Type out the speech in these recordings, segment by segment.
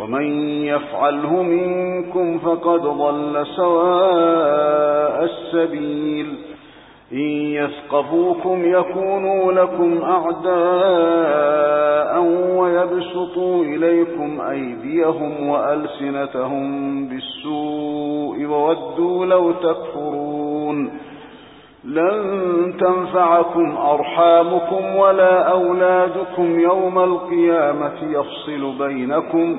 ومن يفعله منكم فقد ضل سواء السبيل. إن يثقفوكم يكونوا لكم أعداء ويبسطوا إليكم أيديهم وألسنتهم بالسوء وودوا لو تكفرون. لن تنفعكم أرحامكم ولا أولادكم يوم القيامة يفصل بينكم.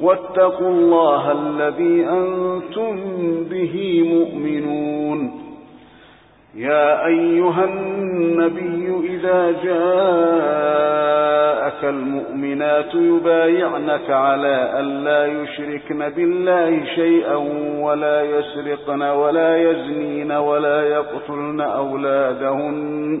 واتقوا الله الذي أنتم به مؤمنون. يا أيها النبي إذا جاءك المؤمنات يبايعنك على أن لا يشركن بالله شيئا ولا يسرقن ولا يزنين ولا يقتلن أولادهن.